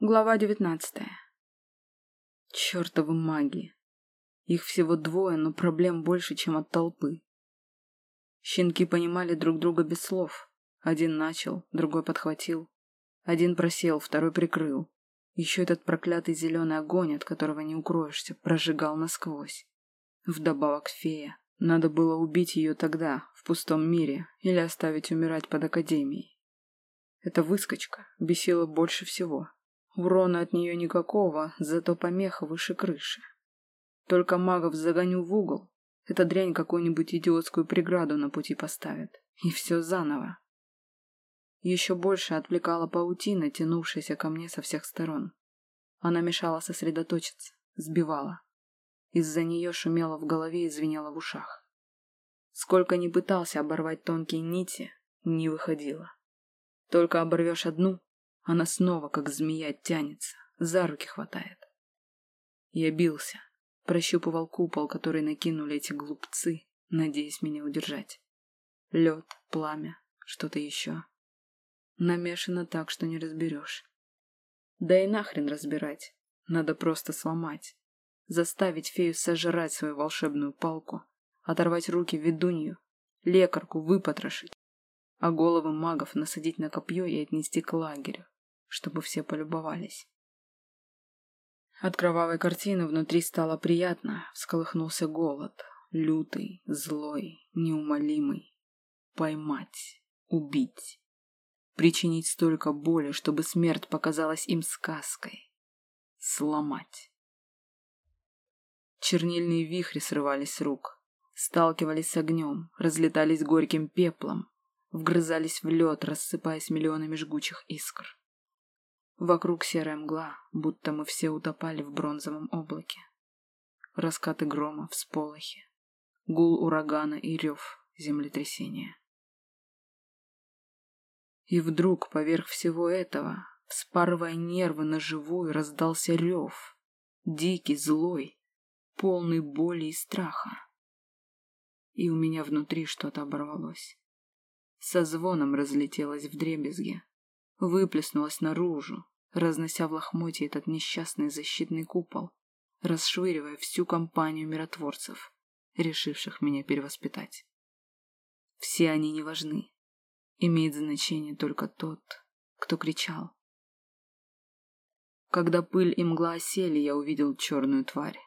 Глава девятнадцатая. Чёртовы маги. Их всего двое, но проблем больше, чем от толпы. Щенки понимали друг друга без слов. Один начал, другой подхватил. Один просел, второй прикрыл. Еще этот проклятый зеленый огонь, от которого не укроешься, прожигал насквозь. Вдобавок фея. Надо было убить ее тогда, в пустом мире, или оставить умирать под академией. Эта выскочка бесила больше всего. Урона от нее никакого, зато помеха выше крыши. Только магов загоню в угол, эта дрянь какую-нибудь идиотскую преграду на пути поставит. И все заново. Еще больше отвлекала паутина, тянувшаяся ко мне со всех сторон. Она мешала сосредоточиться, сбивала. Из-за нее шумело в голове и звенело в ушах. Сколько ни пытался оборвать тонкие нити, не выходило. Только оборвешь одну, она снова, как змея, тянется, за руки хватает. Я бился, прощупывал купол, который накинули эти глупцы, надеясь меня удержать. Лед, пламя, что-то еще. Намешано так, что не разберешь. Да и нахрен разбирать. Надо просто сломать. Заставить фею сожрать свою волшебную палку, оторвать руки ведунью, лекарку выпотрошить, а головы магов насадить на копье и отнести к лагерю, чтобы все полюбовались. От кровавой картины внутри стало приятно, всколыхнулся голод, лютый, злой, неумолимый. Поймать, убить, причинить столько боли, чтобы смерть показалась им сказкой, сломать. Чернильные вихри срывались с рук, сталкивались с огнем, разлетались горьким пеплом, вгрызались в лед, рассыпаясь миллионами жгучих искр. Вокруг серая мгла, будто мы все утопали в бронзовом облаке. Раскаты грома, всполохи, гул урагана и рев землетрясения. И вдруг, поверх всего этого, вспарывая нервы на живую, раздался рев, дикий, злой, полный боли и страха. И у меня внутри что-то оборвалось со звоном разлетелась в дребезги, выплеснулась наружу, разнося в лохмотье этот несчастный защитный купол, расшвыривая всю компанию миротворцев, решивших меня перевоспитать. Все они не важны. Имеет значение только тот, кто кричал. Когда пыль и мгла осели, я увидел черную тварь.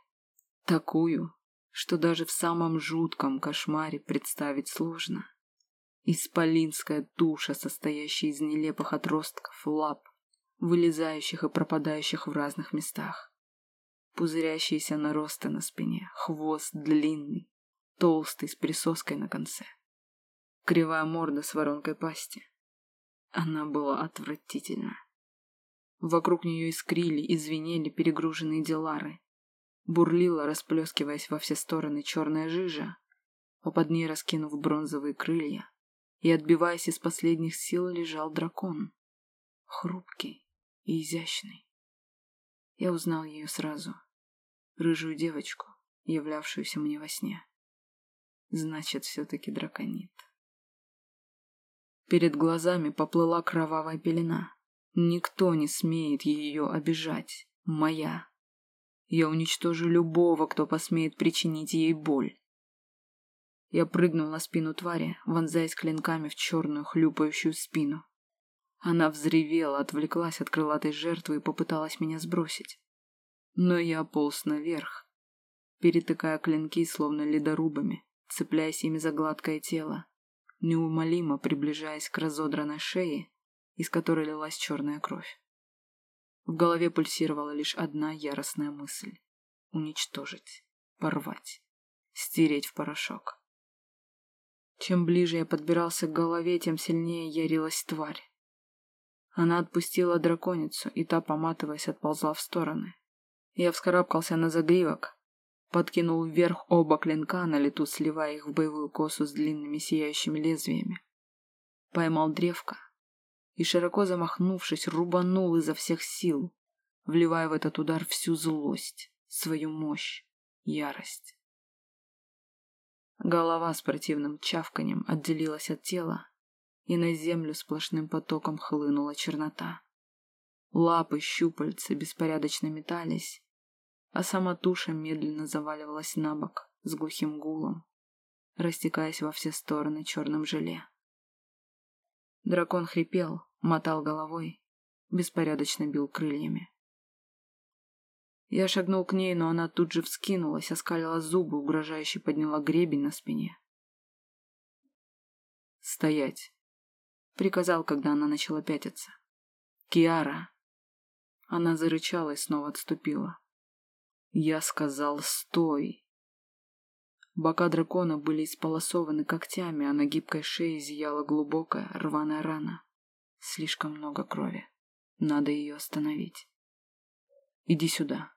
Такую, что даже в самом жутком кошмаре представить сложно. Исполинская туша, состоящая из нелепых отростков, лап, вылезающих и пропадающих в разных местах. Пузырящиеся наросты на спине, хвост длинный, толстый, с присоской на конце. Кривая морда с воронкой пасти. Она была отвратительна. Вокруг нее искрили и звенели перегруженные делары. Бурлила, расплескиваясь во все стороны черная жижа, а под ней раскинув бронзовые крылья, и, отбиваясь из последних сил, лежал дракон. Хрупкий и изящный. Я узнал ее сразу. Рыжую девочку, являвшуюся мне во сне. Значит, все-таки драконит. Перед глазами поплыла кровавая пелена. Никто не смеет ее обижать. Моя. Я уничтожу любого, кто посмеет причинить ей боль. Я прыгнул на спину твари, вонзаясь клинками в черную хлюпающую спину. Она взревела, отвлеклась от крылатой жертвы и попыталась меня сбросить. Но я полз наверх, перетыкая клинки, словно ледорубами, цепляясь ими за гладкое тело, неумолимо приближаясь к разодранной шее, из которой лилась черная кровь. В голове пульсировала лишь одна яростная мысль — уничтожить, порвать, стереть в порошок. Чем ближе я подбирался к голове, тем сильнее ярилась тварь. Она отпустила драконицу, и та, поматываясь, отползла в стороны. Я вскарабкался на загривок, подкинул вверх оба клинка, на лету сливая их в боевую косу с длинными сияющими лезвиями. Поймал древко и, широко замахнувшись, рубанул изо всех сил, вливая в этот удар всю злость, свою мощь, ярость. Голова с противным чавканем отделилась от тела, и на землю сплошным потоком хлынула чернота. Лапы, щупальца беспорядочно метались, а сама туша медленно заваливалась на бок с глухим гулом, растекаясь во все стороны черным желе. Дракон хрипел, мотал головой, беспорядочно бил крыльями. Я шагнул к ней, но она тут же вскинулась, оскалила зубы, угрожающе подняла гребень на спине. «Стоять!» — приказал, когда она начала пятиться. «Киара!» Она зарычала и снова отступила. Я сказал «стой!» Бока дракона были исполосованы когтями, а на гибкой шее зияла глубокая рваная рана. Слишком много крови. Надо ее остановить. «Иди сюда!»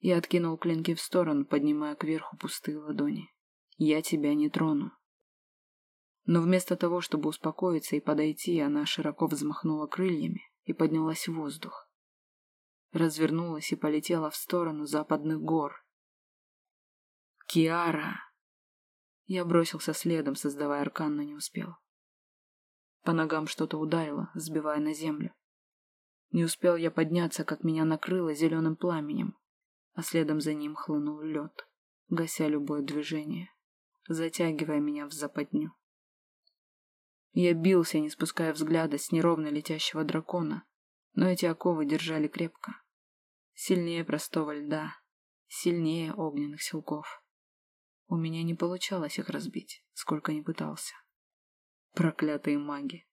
Я откинул клинки в сторону, поднимая кверху пустые ладони. «Я тебя не трону». Но вместо того, чтобы успокоиться и подойти, она широко взмахнула крыльями и поднялась в воздух. Развернулась и полетела в сторону западных гор. «Киара!» Я бросился следом, создавая аркан, но не успел. По ногам что-то ударило, сбивая на землю. Не успел я подняться, как меня накрыло зеленым пламенем а следом за ним хлынул лед, гася любое движение, затягивая меня в западню. Я бился, не спуская взгляда с неровно летящего дракона, но эти оковы держали крепко. Сильнее простого льда, сильнее огненных силков. У меня не получалось их разбить, сколько ни пытался. Проклятые маги.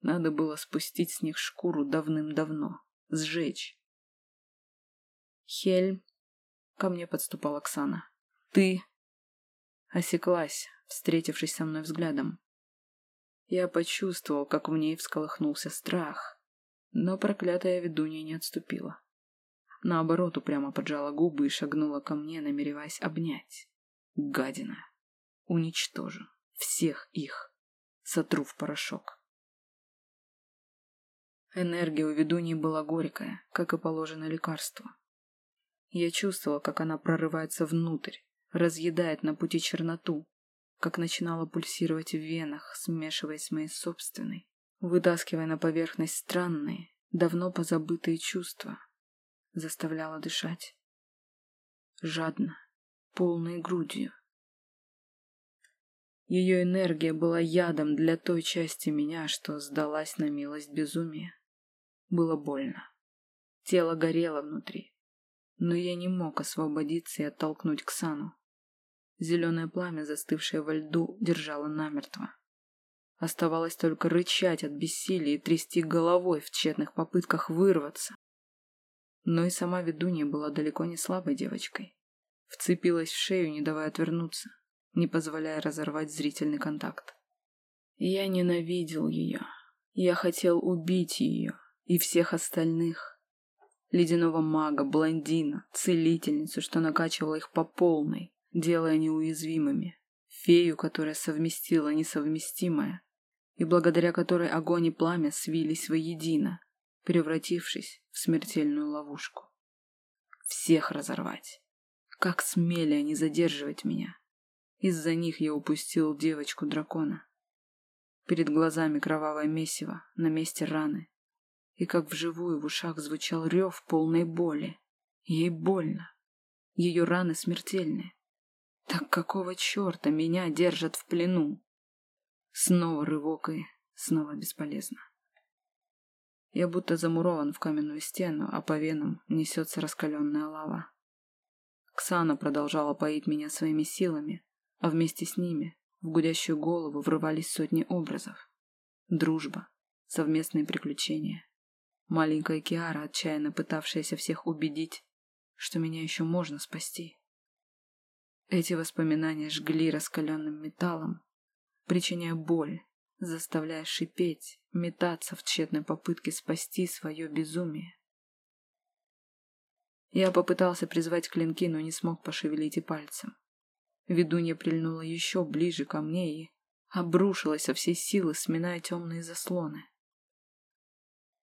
Надо было спустить с них шкуру давным-давно, сжечь, Хельм. Ко мне подступала Оксана. Ты... Осеклась, встретившись со мной взглядом. Я почувствовал, как в ней всколыхнулся страх, но проклятая ведунья не отступила. Наоборот, упрямо поджала губы и шагнула ко мне, намереваясь обнять. Гадина. Уничтожу. Всех их. Сотру в порошок. Энергия у ведуньи была горькая, как и положено лекарство. Я чувствовала, как она прорывается внутрь, разъедает на пути черноту, как начинала пульсировать в венах, смешиваясь с моей собственной, вытаскивая на поверхность странные, давно позабытые чувства, заставляла дышать. Жадно, полной грудью. Ее энергия была ядом для той части меня, что сдалась на милость безумия. Было больно. Тело горело внутри, но я не мог освободиться и оттолкнуть Ксану. Зеленое пламя, застывшее во льду, держало намертво. Оставалось только рычать от бессилия и трясти головой в тщетных попытках вырваться. Но и сама ведунья была далеко не слабой девочкой. Вцепилась в шею, не давая отвернуться, не позволяя разорвать зрительный контакт. Я ненавидел ее. Я хотел убить ее и всех остальных ледяного мага, блондина, целительницу, что накачивала их по полной, делая неуязвимыми, фею, которая совместила несовместимое, и благодаря которой огонь и пламя свились воедино, превратившись в смертельную ловушку. Всех разорвать. Как смели они задерживать меня. Из-за них я упустил девочку-дракона. Перед глазами кровавое месиво на месте раны, и как вживую в ушах звучал рев полной боли. Ей больно. Ее раны смертельны. Так какого черта меня держат в плену? Снова рывок и снова бесполезно. Я будто замурован в каменную стену, а по венам несется раскаленная лава. Ксана продолжала поить меня своими силами, а вместе с ними в гудящую голову врывались сотни образов. Дружба, совместные приключения, Маленькая Киара, отчаянно пытавшаяся всех убедить, что меня еще можно спасти. Эти воспоминания жгли раскаленным металлом, причиняя боль, заставляя шипеть, метаться в тщетной попытке спасти свое безумие. Я попытался призвать клинки, но не смог пошевелить и пальцем. Ведунья прильнула еще ближе ко мне и обрушилась со всей силы, сминая темные заслоны.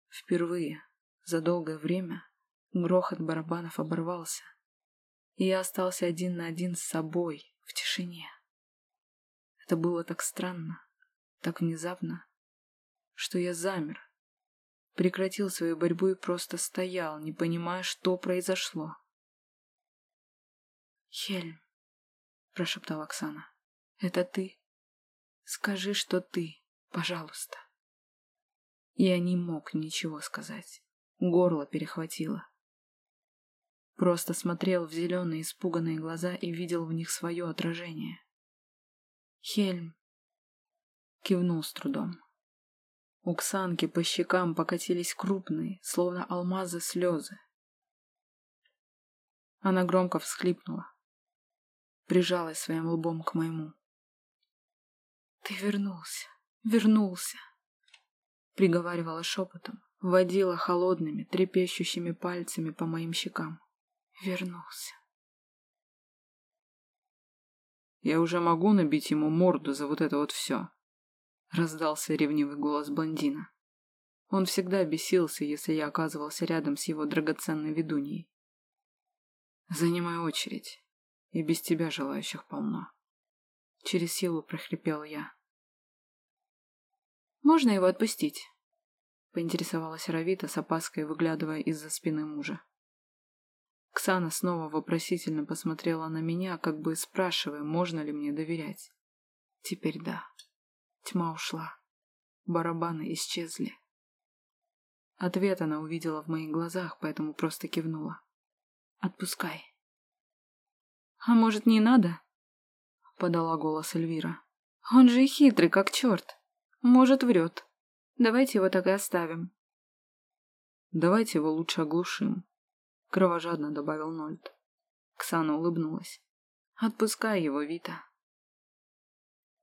Впервые за долгое время грохот барабанов оборвался, и я остался один на один с собой в тишине. Это было так странно, так внезапно, что я замер, прекратил свою борьбу и просто стоял, не понимая, что произошло. «Хельм», — прошептала Оксана, — «это ты? Скажи, что ты, пожалуйста». Я не мог ничего сказать. Горло перехватило. Просто смотрел в зеленые испуганные глаза и видел в них свое отражение. «Хельм!» Кивнул с трудом. У Ксанки по щекам покатились крупные, словно алмазы, слезы. Она громко всхлипнула. Прижалась своим лбом к моему. «Ты вернулся, вернулся!» Приговаривала шепотом, водила холодными, трепещущими пальцами по моим щекам. Вернулся. «Я уже могу набить ему морду за вот это вот все?» Раздался ревнивый голос блондина. Он всегда бесился, если я оказывался рядом с его драгоценной ведуньей. «Занимай очередь, и без тебя желающих полно». Через силу прохрипел я. «Можно его отпустить?» Поинтересовалась Равита с опаской, выглядывая из-за спины мужа. Ксана снова вопросительно посмотрела на меня, как бы спрашивая, можно ли мне доверять. Теперь да. Тьма ушла. Барабаны исчезли. Ответ она увидела в моих глазах, поэтому просто кивнула. «Отпускай». «А может, не надо?» — подала голос Эльвира. «Он же хитрый, как черт. Может, врет. Давайте его так и оставим». «Давайте его лучше оглушим», — кровожадно добавил Нольд. Ксана улыбнулась. «Отпускай его, Вита».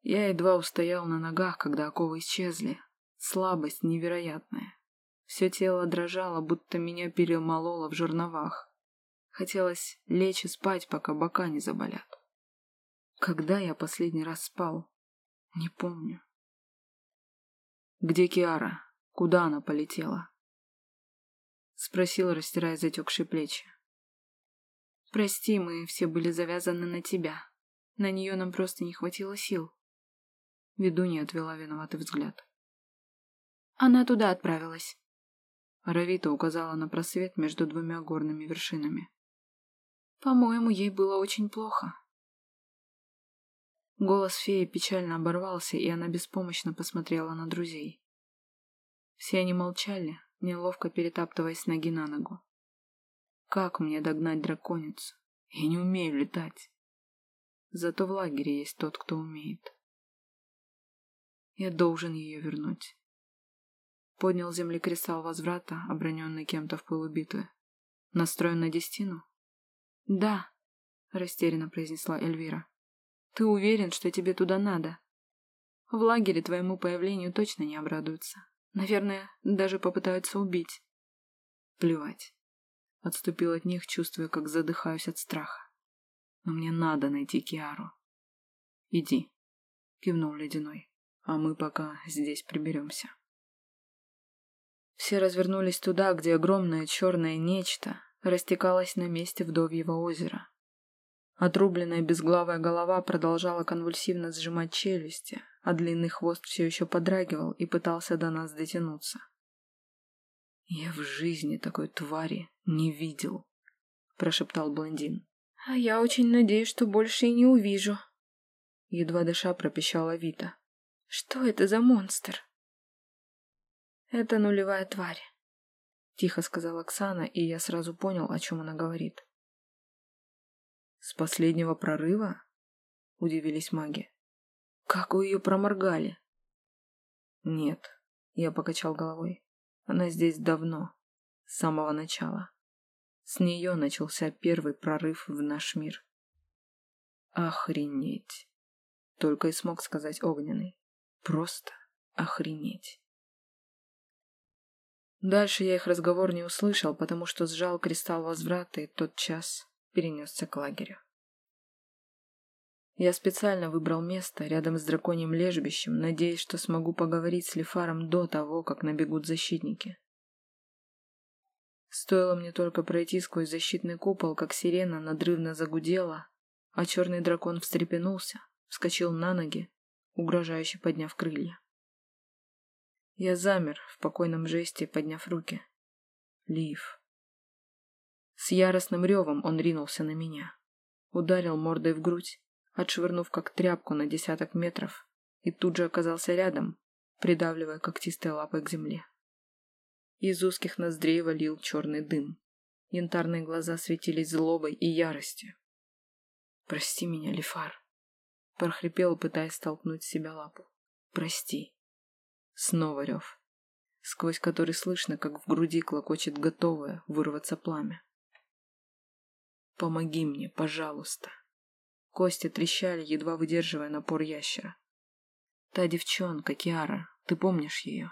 Я едва устоял на ногах, когда оковы исчезли. Слабость невероятная. Все тело дрожало, будто меня перемололо в жерновах. Хотелось лечь и спать, пока бока не заболят. Когда я последний раз спал? Не помню. «Где Киара? Куда она полетела?» Спросил, растирая затекшие плечи. «Прости, мы все были завязаны на тебя. На нее нам просто не хватило сил». Ведунья отвела виноватый взгляд. Она туда отправилась. Равита указала на просвет между двумя горными вершинами. По-моему, ей было очень плохо. Голос феи печально оборвался, и она беспомощно посмотрела на друзей. Все они молчали, неловко перетаптываясь ноги на ногу. Как мне догнать драконицу? Я не умею летать. Зато в лагере есть тот, кто умеет. Я должен ее вернуть. Поднял земли кристалл возврата, оброненный кем-то в пылу битвы. Настроен на Дестину? Да, растерянно произнесла Эльвира. Ты уверен, что тебе туда надо? В лагере твоему появлению точно не обрадуются. Наверное, даже попытаются убить. Плевать. Отступил от них, чувствуя, как задыхаюсь от страха. Но мне надо найти Киару. Иди, кивнул Ледяной а мы пока здесь приберемся. Все развернулись туда, где огромное черное нечто растекалось на месте вдовьего озера. Отрубленная безглавая голова продолжала конвульсивно сжимать челюсти, а длинный хвост все еще подрагивал и пытался до нас дотянуться. «Я в жизни такой твари не видел», — прошептал блондин. «А я очень надеюсь, что больше и не увижу», — едва дыша пропищала Вита. Что это за монстр? Это нулевая тварь, тихо сказала Оксана, и я сразу понял, о чем она говорит. С последнего прорыва? Удивились маги. Как вы ее проморгали? Нет, я покачал головой. Она здесь давно, с самого начала. С нее начался первый прорыв в наш мир. Охренеть! Только и смог сказать огненный. Просто охренеть. Дальше я их разговор не услышал, потому что сжал кристалл возврата и тот час перенесся к лагерю. Я специально выбрал место рядом с драконьим лежбищем, надеясь, что смогу поговорить с Лефаром до того, как набегут защитники. Стоило мне только пройти сквозь защитный купол, как сирена надрывно загудела, а черный дракон встрепенулся, вскочил на ноги угрожающе подняв крылья. Я замер в покойном жесте, подняв руки. Лив. С яростным ревом он ринулся на меня. Ударил мордой в грудь, отшвырнув как тряпку на десяток метров, и тут же оказался рядом, придавливая когтистой лапой к земле. Из узких ноздрей валил черный дым. Янтарные глаза светились злобой и яростью. «Прости меня, Лифар», — прохрипел, пытаясь столкнуть с себя лапу. «Прости». Снова рев, сквозь который слышно, как в груди клокочет готовое вырваться пламя. «Помоги мне, пожалуйста». Кости трещали, едва выдерживая напор ящера. Та девчонка, Киара, ты помнишь ее?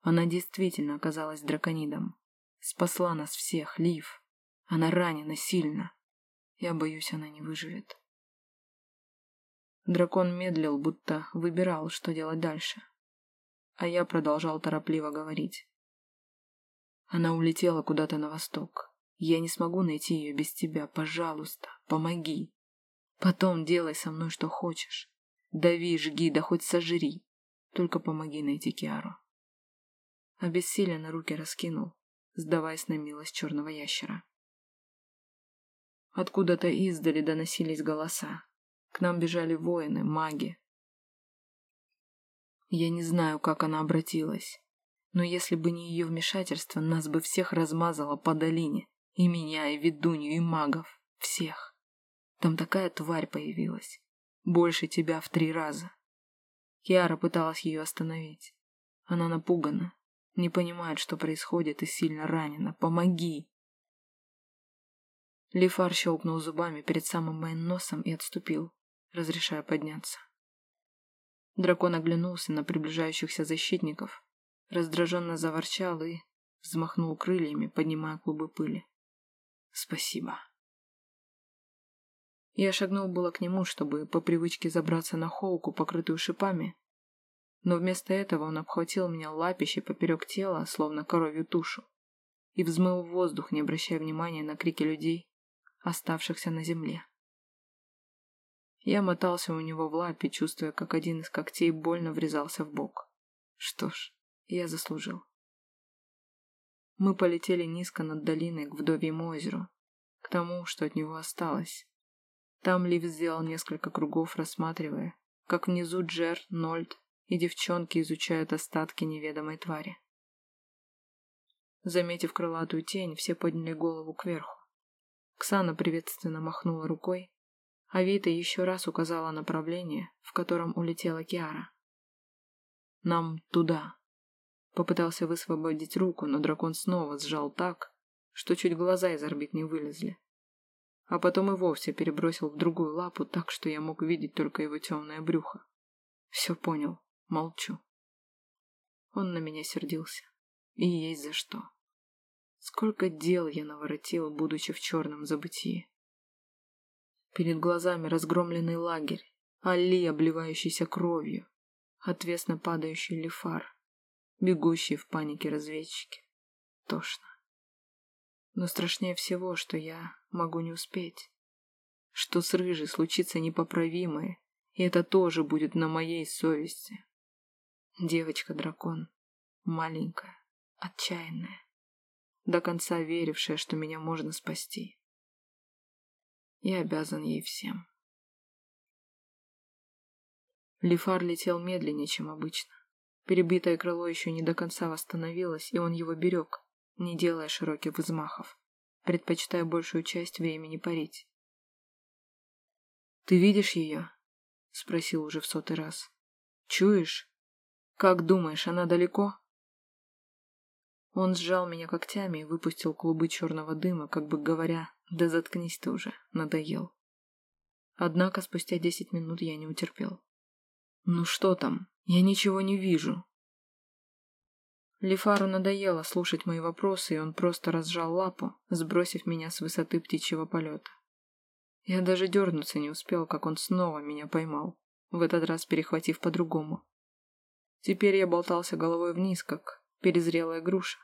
Она действительно оказалась драконидом. Спасла нас всех, Лив. Она ранена сильно. Я боюсь, она не выживет. Дракон медлил, будто выбирал, что делать дальше. А я продолжал торопливо говорить. Она улетела куда-то на восток. Я не смогу найти ее без тебя. Пожалуйста, помоги. Потом делай со мной что хочешь. Дави, жги, да хоть сожри. Только помоги найти Киару. Обессиленно руки раскинул, сдаваясь на милость черного ящера. Откуда-то издали доносились голоса. К нам бежали воины, маги. Я не знаю, как она обратилась, но если бы не ее вмешательство, нас бы всех размазало по долине. И меня, и ведунью, и магов. Всех. Там такая тварь появилась. Больше тебя в три раза. Киара пыталась ее остановить. Она напугана, не понимает, что происходит, и сильно ранена. Помоги!» Лифар щелкнул зубами перед самым моим носом и отступил, разрешая подняться. Дракон оглянулся на приближающихся защитников, раздраженно заворчал и взмахнул крыльями, поднимая клубы пыли. «Спасибо». Я шагнул было к нему, чтобы по привычке забраться на холку, покрытую шипами, но вместо этого он обхватил меня лапище поперек тела, словно коровью тушу, и взмыл в воздух, не обращая внимания на крики людей, оставшихся на земле. Я мотался у него в лапе, чувствуя, как один из когтей больно врезался в бок. Что ж, я заслужил. Мы полетели низко над долиной к вдовьему озеру, к тому, что от него осталось, там Лив сделал несколько кругов, рассматривая, как внизу Джер, Нольд и девчонки изучают остатки неведомой твари. Заметив крылатую тень, все подняли голову кверху. Ксана приветственно махнула рукой, а Вита еще раз указала направление, в котором улетела Киара. «Нам туда!» Попытался высвободить руку, но дракон снова сжал так, что чуть глаза из орбит не вылезли а потом и вовсе перебросил в другую лапу так, что я мог видеть только его темное брюхо. Все понял, молчу. Он на меня сердился. И есть за что. Сколько дел я наворотил, будучи в черном забытии. Перед глазами разгромленный лагерь, Али, обливающийся кровью, отвесно падающий лифар, бегущие в панике разведчики. Тошно. Но страшнее всего, что я могу не успеть. Что с Рыжей случится непоправимое, и это тоже будет на моей совести. Девочка-дракон, маленькая, отчаянная, до конца верившая, что меня можно спасти. Я обязан ей всем. Лифар летел медленнее, чем обычно. Перебитое крыло еще не до конца восстановилось, и он его берег, не делая широких взмахов, предпочитая большую часть времени парить. «Ты видишь ее?» — спросил уже в сотый раз. «Чуешь? Как думаешь, она далеко?» Он сжал меня когтями и выпустил клубы черного дыма, как бы говоря, «Да заткнись ты уже, надоел». Однако спустя десять минут я не утерпел. «Ну что там? Я ничего не вижу», Лифару надоело слушать мои вопросы, и он просто разжал лапу, сбросив меня с высоты птичьего полета. Я даже дернуться не успел, как он снова меня поймал, в этот раз перехватив по-другому. Теперь я болтался головой вниз, как перезрелая груша,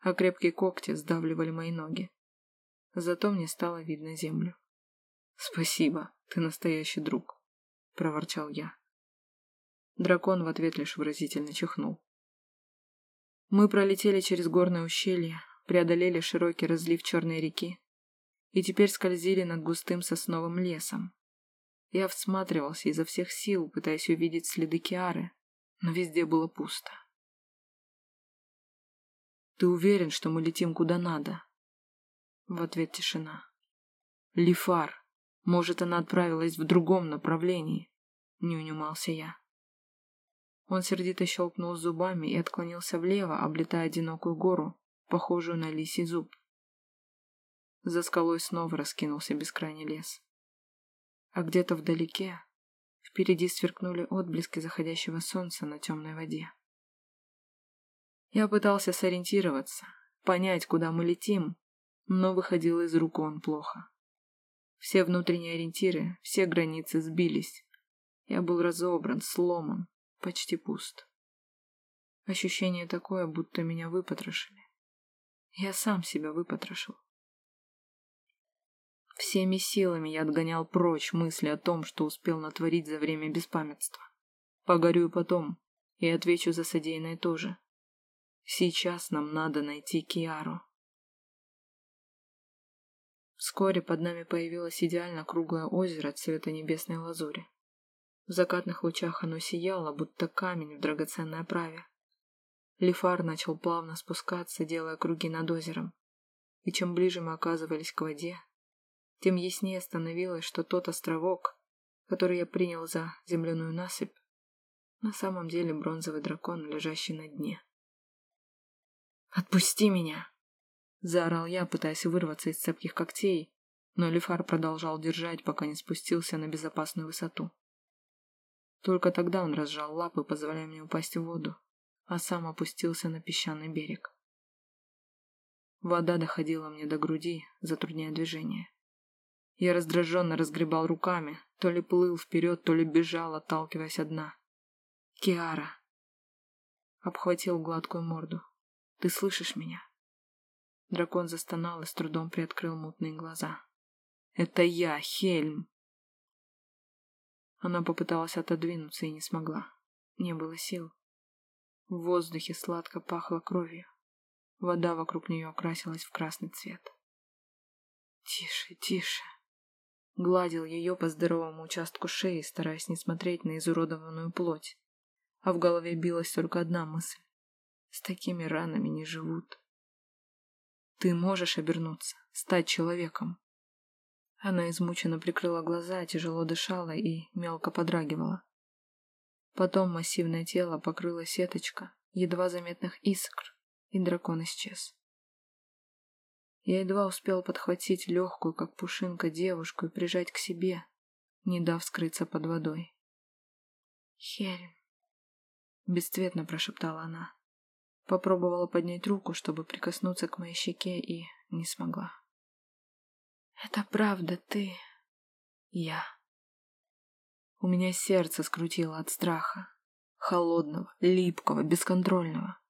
а крепкие когти сдавливали мои ноги. Зато мне стало видно землю. «Спасибо, ты настоящий друг», — проворчал я. Дракон в ответ лишь выразительно чихнул. Мы пролетели через горное ущелье, преодолели широкий разлив Черной реки и теперь скользили над густым сосновым лесом. Я всматривался изо всех сил, пытаясь увидеть следы Киары, но везде было пусто. «Ты уверен, что мы летим куда надо?» В ответ тишина. «Лифар, может, она отправилась в другом направлении?» Не унимался я. Он сердито щелкнул зубами и отклонился влево, облетая одинокую гору, похожую на лисий зуб. За скалой снова раскинулся бескрайний лес. А где-то вдалеке, впереди сверкнули отблески заходящего солнца на темной воде. Я пытался сориентироваться, понять, куда мы летим, но выходил из рук он плохо. Все внутренние ориентиры, все границы сбились. Я был разобран, сломан, почти пуст. Ощущение такое, будто меня выпотрошили. Я сам себя выпотрошил. Всеми силами я отгонял прочь мысли о том, что успел натворить за время беспамятства. Погорю потом и отвечу за содеянное тоже. Сейчас нам надо найти Киару. Вскоре под нами появилось идеально круглое озеро цвета небесной лазури. В закатных лучах оно сияло, будто камень в драгоценной оправе. Лифар начал плавно спускаться, делая круги над озером. И чем ближе мы оказывались к воде, тем яснее становилось, что тот островок, который я принял за земляную насыпь, на самом деле бронзовый дракон, лежащий на дне. «Отпусти меня!» — заорал я, пытаясь вырваться из цепких когтей, но Лифар продолжал держать, пока не спустился на безопасную высоту. Только тогда он разжал лапы, позволяя мне упасть в воду, а сам опустился на песчаный берег. Вода доходила мне до груди, затрудняя движение. Я раздраженно разгребал руками, то ли плыл вперед, то ли бежал, отталкиваясь от дна. «Киара!» Обхватил гладкую морду. Ты слышишь меня?» Дракон застонал и с трудом приоткрыл мутные глаза. «Это я, Хельм!» Она попыталась отодвинуться и не смогла. Не было сил. В воздухе сладко пахло кровью. Вода вокруг нее окрасилась в красный цвет. «Тише, тише!» Гладил ее по здоровому участку шеи, стараясь не смотреть на изуродованную плоть. А в голове билась только одна мысль. С такими ранами не живут. Ты можешь обернуться, стать человеком. Она измученно прикрыла глаза, тяжело дышала и мелко подрагивала. Потом массивное тело покрыла сеточка едва заметных искр, и дракон исчез. Я едва успел подхватить легкую, как пушинка, девушку и прижать к себе, не дав скрыться под водой. «Хельм!» — бесцветно прошептала она. Попробовала поднять руку, чтобы прикоснуться к моей щеке, и не смогла. «Это правда ты. Я». У меня сердце скрутило от страха. Холодного, липкого, бесконтрольного.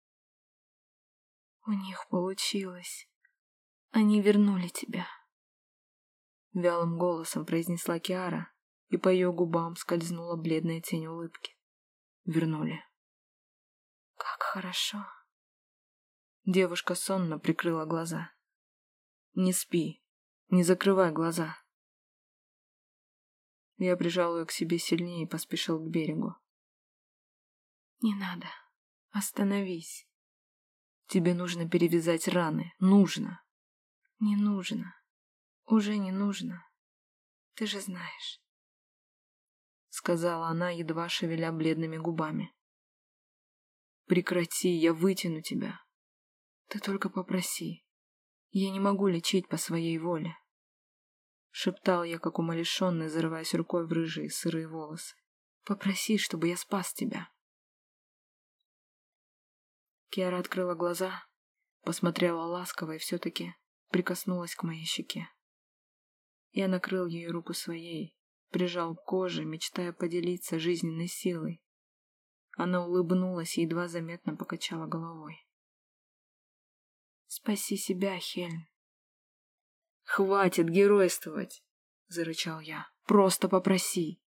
«У них получилось. Они вернули тебя». Вялым голосом произнесла Киара, и по ее губам скользнула бледная тень улыбки. Вернули. «Как хорошо!» Девушка сонно прикрыла глаза. «Не спи. Не закрывай глаза». Я прижал ее к себе сильнее и поспешил к берегу. «Не надо. Остановись. Тебе нужно перевязать раны. Нужно». «Не нужно. Уже не нужно. Ты же знаешь». Сказала она, едва шевеля бледными губами. «Прекрати, я вытяну тебя. Ты только попроси. Я не могу лечить по своей воле. Шептал я, как умалишенный, зарываясь рукой в рыжие сырые волосы. Попроси, чтобы я спас тебя. Киара открыла глаза, посмотрела ласково и все-таки прикоснулась к моей щеке. Я накрыл ее руку своей, прижал к коже, мечтая поделиться жизненной силой. Она улыбнулась и едва заметно покачала головой. Спаси себя, Хельм. Хватит геройствовать, зарычал я. Просто попроси.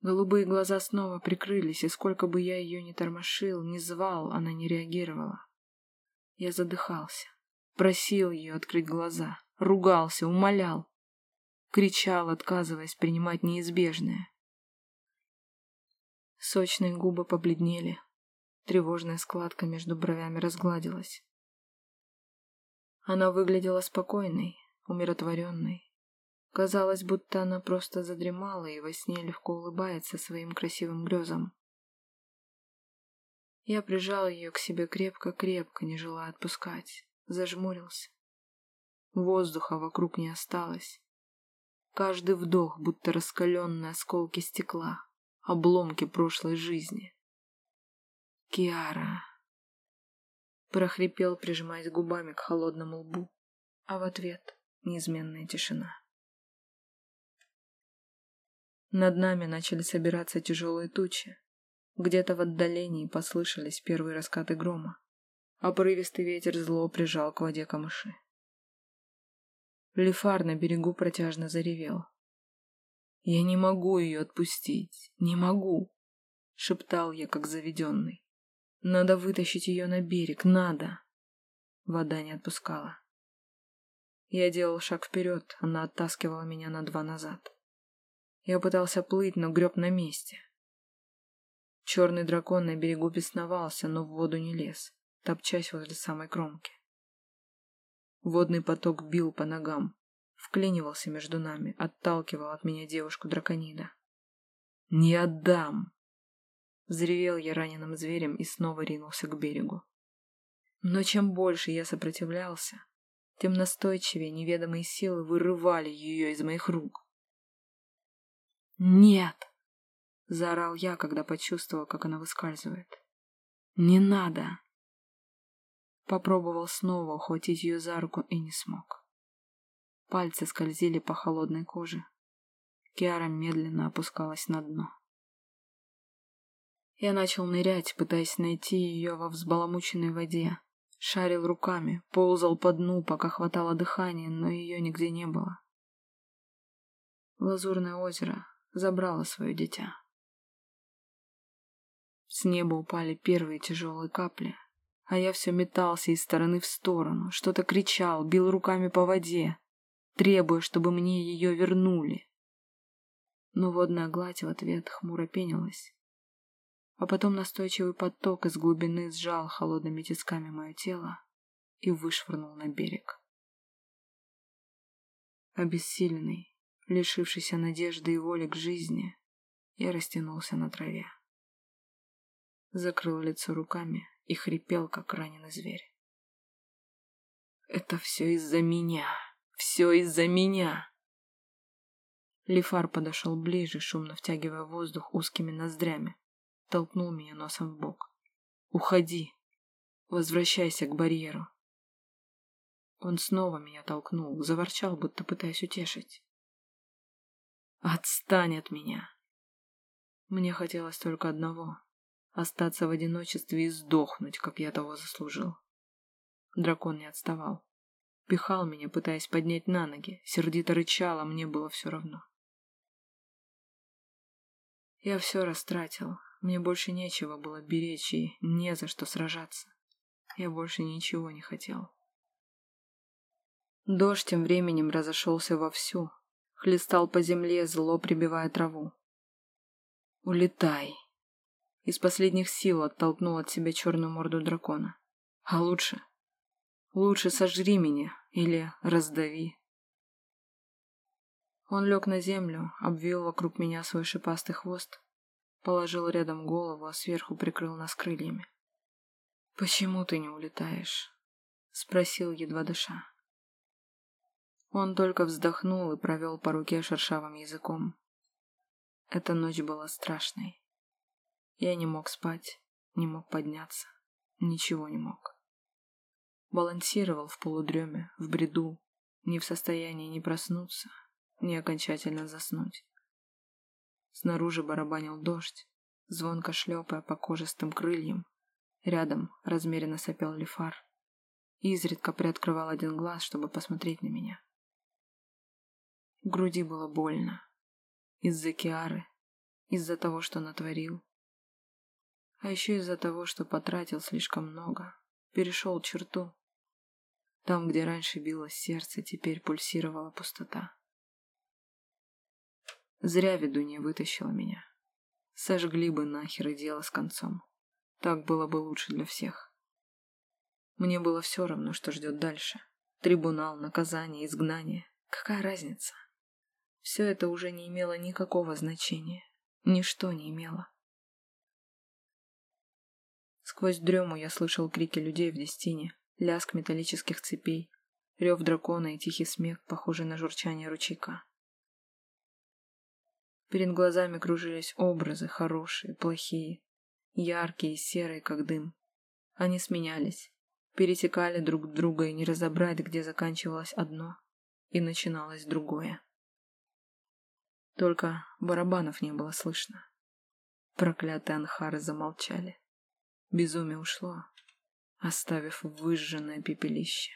Голубые глаза снова прикрылись, и сколько бы я ее ни тормошил, ни звал, она не реагировала. Я задыхался, просил ее открыть глаза, ругался, умолял, кричал, отказываясь принимать неизбежное. Сочные губы побледнели, тревожная складка между бровями разгладилась. Она выглядела спокойной, умиротворенной. Казалось, будто она просто задремала и во сне легко улыбается своим красивым грезам. Я прижал ее к себе крепко-крепко, не желая отпускать, зажмурился. Воздуха вокруг не осталось. Каждый вдох, будто раскаленные осколки стекла, обломки прошлой жизни. Киара прохрипел, прижимаясь губами к холодному лбу, а в ответ неизменная тишина. Над нами начали собираться тяжелые тучи. Где-то в отдалении послышались первые раскаты грома, а порывистый ветер зло прижал к воде камыши. Лефар на берегу протяжно заревел. «Я не могу ее отпустить, не могу!» — шептал я, как заведенный. Надо вытащить ее на берег, надо. Вода не отпускала. Я делал шаг вперед, она оттаскивала меня на два назад. Я пытался плыть, но греб на месте. Черный дракон на берегу бесновался, но в воду не лез, топчась возле самой кромки. Водный поток бил по ногам, вклинивался между нами, отталкивал от меня девушку драконида. «Не отдам!» Взревел я раненым зверем и снова ринулся к берегу. Но чем больше я сопротивлялся, тем настойчивее неведомые силы вырывали ее из моих рук. «Нет!» — заорал я, когда почувствовал, как она выскальзывает. «Не надо!» Попробовал снова ухватить ее за руку и не смог. Пальцы скользили по холодной коже. Киара медленно опускалась на дно. Я начал нырять, пытаясь найти ее во взбаламученной воде. Шарил руками, ползал по дну, пока хватало дыхания, но ее нигде не было. Лазурное озеро забрало свое дитя. С неба упали первые тяжелые капли, а я все метался из стороны в сторону, что-то кричал, бил руками по воде, требуя, чтобы мне ее вернули. Но водная гладь в ответ хмуро пенилась а потом настойчивый поток из глубины сжал холодными тисками мое тело и вышвырнул на берег. Обессиленный, лишившийся надежды и воли к жизни, я растянулся на траве. Закрыл лицо руками и хрипел, как раненый зверь. «Это все из-за меня! Все из-за меня!» Лифар подошел ближе, шумно втягивая воздух узкими ноздрями толкнул меня носом в бок. «Уходи! Возвращайся к барьеру!» Он снова меня толкнул, заворчал, будто пытаясь утешить. «Отстань от меня!» Мне хотелось только одного — остаться в одиночестве и сдохнуть, как я того заслужил. Дракон не отставал. Пихал меня, пытаясь поднять на ноги, сердито рычал, а мне было все равно. Я все растратил, мне больше нечего было беречь и не за что сражаться. Я больше ничего не хотел. Дождь тем временем разошелся вовсю, хлестал по земле, зло прибивая траву. «Улетай!» Из последних сил оттолкнул от себя черную морду дракона. «А лучше? Лучше сожри меня или раздави!» Он лег на землю, обвил вокруг меня свой шипастый хвост Положил рядом голову, а сверху прикрыл нас крыльями. «Почему ты не улетаешь?» — спросил, едва дыша. Он только вздохнул и провел по руке шершавым языком. Эта ночь была страшной. Я не мог спать, не мог подняться, ничего не мог. Балансировал в полудреме, в бреду, не в состоянии ни проснуться, ни окончательно заснуть. Снаружи барабанил дождь, звонко шлепая по кожистым крыльям. Рядом размеренно сопел лифар. Изредка приоткрывал один глаз, чтобы посмотреть на меня. В груди было больно. Из-за Киары, из-за того, что натворил. А еще из-за того, что потратил слишком много, перешел черту. Там, где раньше билось сердце, теперь пульсировала пустота. Зря ведунья вытащила меня. Сожгли бы нахер и дело с концом. Так было бы лучше для всех. Мне было все равно, что ждет дальше. Трибунал, наказание, изгнание. Какая разница? Все это уже не имело никакого значения. Ничто не имело. Сквозь дрему я слышал крики людей в Дестине, лязг металлических цепей, рев дракона и тихий смех, похожий на журчание ручейка. Перед глазами кружились образы, хорошие, плохие, яркие, серые, как дым. Они сменялись, перетекали друг друга и не разобрать, где заканчивалось одно и начиналось другое. Только барабанов не было слышно. Проклятые анхары замолчали. Безумие ушло, оставив выжженное пепелище.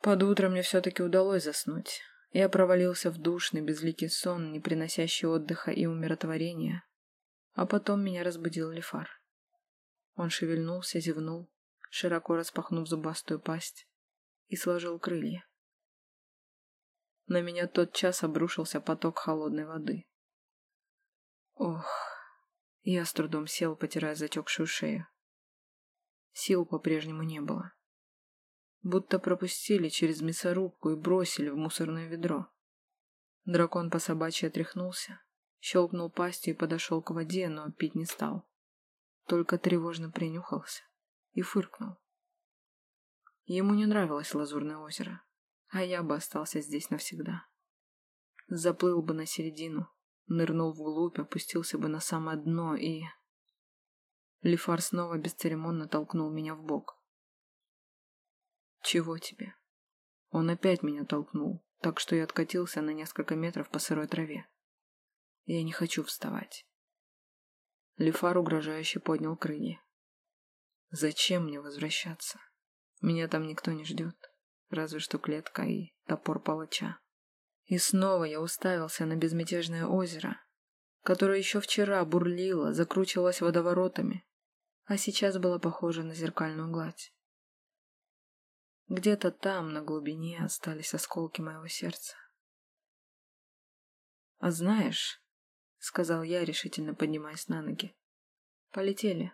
Под утро мне все-таки удалось заснуть. Я провалился в душный, безликий сон, не приносящий отдыха и умиротворения. А потом меня разбудил Лефар. Он шевельнулся, зевнул, широко распахнув зубастую пасть, и сложил крылья. На меня тот час обрушился поток холодной воды. Ох, я с трудом сел, потирая затекшую шею. Сил по-прежнему не было. Будто пропустили через мясорубку и бросили в мусорное ведро. Дракон по собачьи отряхнулся, щелкнул пастью и подошел к воде, но пить не стал. Только тревожно принюхался и фыркнул. Ему не нравилось лазурное озеро, а я бы остался здесь навсегда. Заплыл бы на середину, нырнул вглубь, опустился бы на самое дно и... Лифар снова бесцеремонно толкнул меня в бок. «Чего тебе?» Он опять меня толкнул, так что я откатился на несколько метров по сырой траве. Я не хочу вставать. Лифар угрожающе поднял крылья. «Зачем мне возвращаться? Меня там никто не ждет, разве что клетка и топор палача». И снова я уставился на безмятежное озеро, которое еще вчера бурлило, закручивалось водоворотами, а сейчас было похоже на зеркальную гладь. Где-то там, на глубине, остались осколки моего сердца. «А знаешь», — сказал я, решительно поднимаясь на ноги, — «полетели.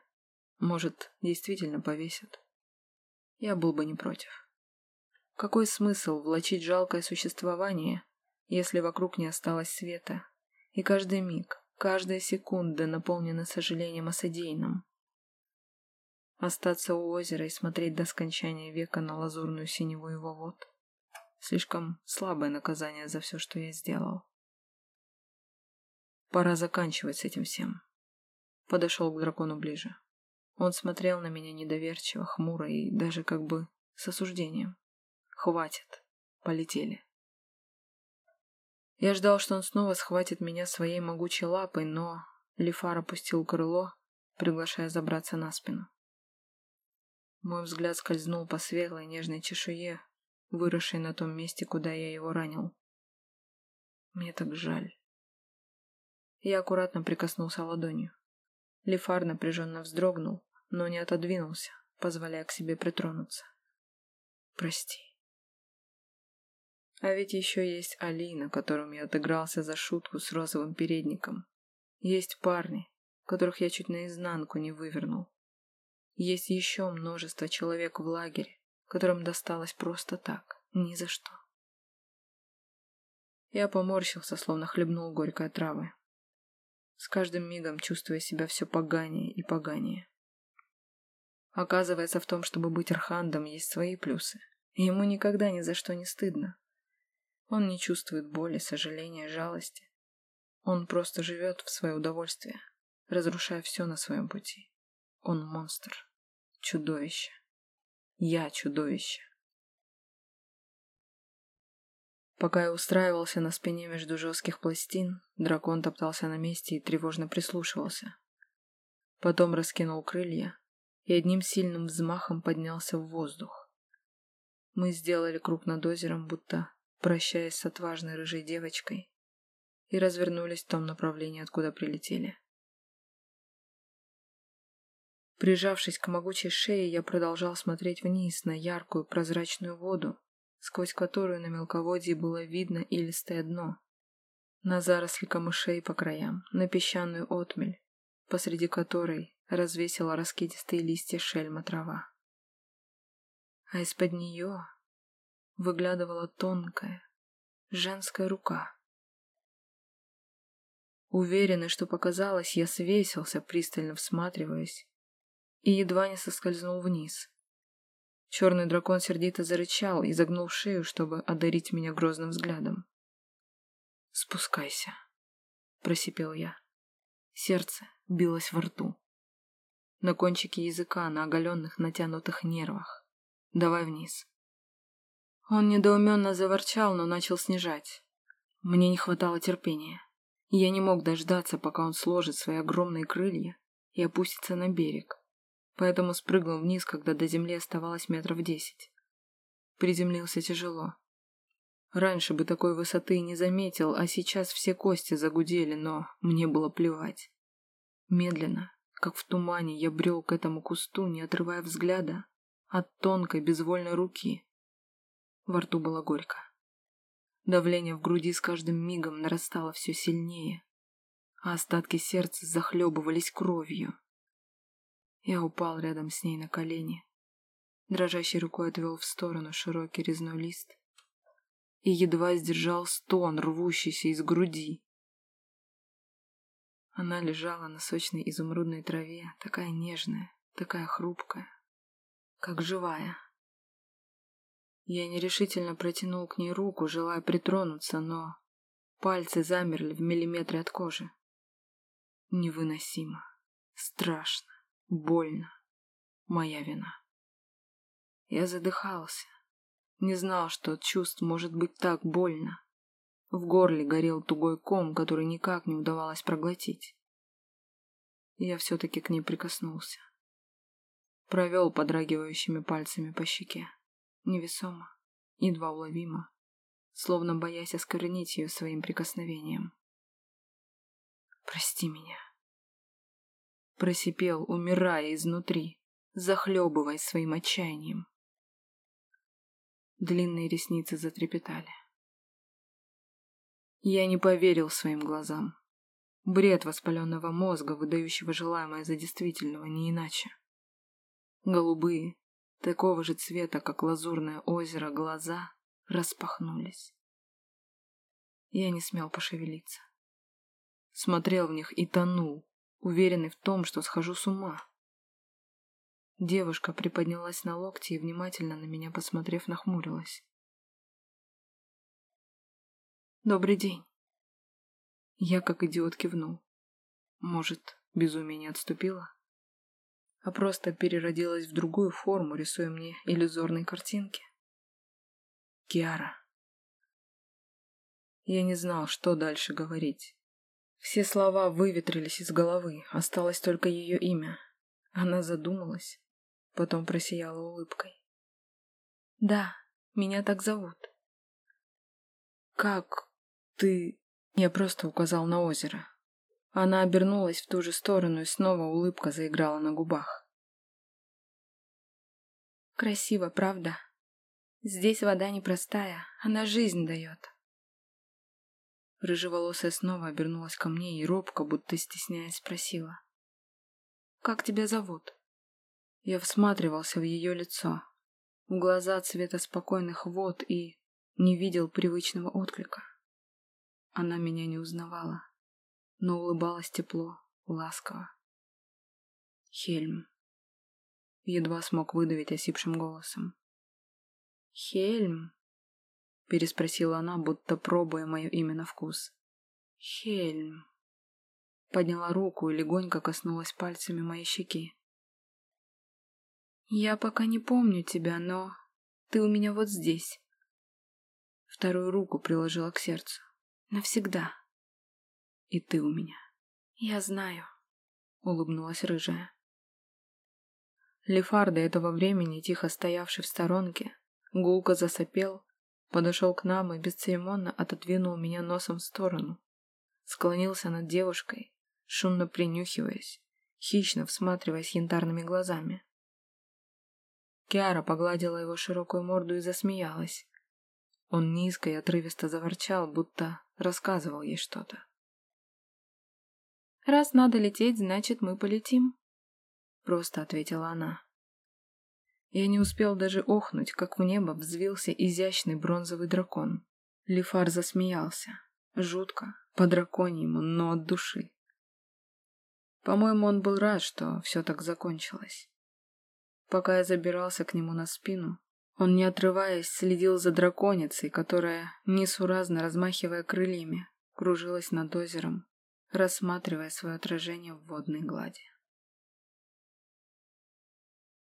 Может, действительно повесят. Я был бы не против. Какой смысл влачить жалкое существование, если вокруг не осталось света, и каждый миг, каждая секунда наполнена сожалением о содеянном. Остаться у озера и смотреть до скончания века на лазурную синеву его вод. Слишком слабое наказание за все, что я сделал. Пора заканчивать с этим всем. Подошел к дракону ближе. Он смотрел на меня недоверчиво, хмуро и даже как бы с осуждением. Хватит. Полетели. Я ждал, что он снова схватит меня своей могучей лапой, но Лифар опустил крыло, приглашая забраться на спину. Мой взгляд скользнул по светлой нежной чешуе, выросшей на том месте, куда я его ранил. Мне так жаль. Я аккуратно прикоснулся ладонью. Лифар напряженно вздрогнул, но не отодвинулся, позволяя к себе притронуться. «Прости». А ведь еще есть Алина, которым я отыгрался за шутку с розовым передником. Есть парни, которых я чуть наизнанку не вывернул. Есть еще множество человек в лагере, которым досталось просто так, ни за что. Я поморщился, словно хлебнул горькой травы. С каждым мигом чувствуя себя все поганее и поганее. Оказывается, в том, чтобы быть архандом, есть свои плюсы. Ему никогда ни за что не стыдно. Он не чувствует боли, сожаления, жалости. Он просто живет в свое удовольствие, разрушая все на своем пути. Он монстр. Чудовище. Я чудовище. Пока я устраивался на спине между жестких пластин, дракон топтался на месте и тревожно прислушивался. Потом раскинул крылья и одним сильным взмахом поднялся в воздух. Мы сделали круг над озером, будто прощаясь с отважной рыжей девочкой, и развернулись в том направлении, откуда прилетели. Прижавшись к могучей шее, я продолжал смотреть вниз на яркую прозрачную воду, сквозь которую на мелководье было видно илистое дно, на заросли камышей по краям, на песчаную отмель, посреди которой развесила раскидистые листья шельма трава. А из-под нее выглядывала тонкая женская рука. Уверенный, что показалось, я свесился, пристально всматриваясь, и едва не соскользнул вниз. Черный дракон сердито зарычал и загнул шею, чтобы одарить меня грозным взглядом. «Спускайся», — просипел я. Сердце билось во рту. На кончике языка, на оголенных натянутых нервах. «Давай вниз». Он недоуменно заворчал, но начал снижать. Мне не хватало терпения. Я не мог дождаться, пока он сложит свои огромные крылья и опустится на берег поэтому спрыгнул вниз, когда до земли оставалось метров десять. Приземлился тяжело. Раньше бы такой высоты не заметил, а сейчас все кости загудели, но мне было плевать. Медленно, как в тумане, я брел к этому кусту, не отрывая взгляда от тонкой безвольной руки. Во рту было горько. Давление в груди с каждым мигом нарастало все сильнее, а остатки сердца захлебывались кровью. Я упал рядом с ней на колени. Дрожащей рукой отвел в сторону широкий резной лист и едва сдержал стон, рвущийся из груди. Она лежала на сочной изумрудной траве, такая нежная, такая хрупкая, как живая. Я нерешительно протянул к ней руку, желая притронуться, но пальцы замерли в миллиметре от кожи. Невыносимо, страшно. Больно. Моя вина. Я задыхался. Не знал, что от чувств может быть так больно. В горле горел тугой ком, который никак не удавалось проглотить. Я все-таки к ней прикоснулся. Провел подрагивающими пальцами по щеке. Невесомо, едва уловимо, словно боясь осквернить ее своим прикосновением. «Прости меня», Просипел, умирая изнутри, захлебываясь своим отчаянием. Длинные ресницы затрепетали. Я не поверил своим глазам. Бред воспаленного мозга, выдающего желаемое за действительного, не иначе. Голубые, такого же цвета, как лазурное озеро, глаза распахнулись. Я не смел пошевелиться. Смотрел в них и тонул, уверенный в том, что схожу с ума. Девушка приподнялась на локти и, внимательно на меня посмотрев, нахмурилась. «Добрый день». Я, как идиот, кивнул. Может, безумие не отступило? А просто переродилась в другую форму, рисуя мне иллюзорные картинки? Киара. Я не знал, что дальше говорить. Все слова выветрились из головы, осталось только ее имя. Она задумалась, потом просияла улыбкой. «Да, меня так зовут». «Как ты...» Я просто указал на озеро. Она обернулась в ту же сторону, и снова улыбка заиграла на губах. «Красиво, правда? Здесь вода непростая, она жизнь дает». Рыжеволосая снова обернулась ко мне и робко, будто стесняясь, спросила. «Как тебя зовут?» Я всматривался в ее лицо, в глаза цвета спокойных вод и не видел привычного отклика. Она меня не узнавала, но улыбалась тепло, ласково. «Хельм», — едва смог выдавить осипшим голосом. «Хельм», — переспросила она, будто пробуя мое имя на вкус. «Хельм». Подняла руку и легонько коснулась пальцами моей щеки. «Я пока не помню тебя, но ты у меня вот здесь». Вторую руку приложила к сердцу. «Навсегда. И ты у меня». «Я знаю», — улыбнулась рыжая. Лефар, до этого времени тихо стоявший в сторонке, гулко засопел подошел к нам и бесцеремонно отодвинул меня носом в сторону. Склонился над девушкой, шумно принюхиваясь, хищно всматриваясь янтарными глазами. Киара погладила его широкую морду и засмеялась. Он низко и отрывисто заворчал, будто рассказывал ей что-то. «Раз надо лететь, значит, мы полетим», — просто ответила она. Я не успел даже охнуть, как в небо взвился изящный бронзовый дракон. Лифар засмеялся. Жутко, по-драконьему, но от души. По-моему, он был рад, что все так закончилось. Пока я забирался к нему на спину, он, не отрываясь, следил за драконицей, которая, несуразно размахивая крыльями, кружилась над озером, рассматривая свое отражение в водной глади.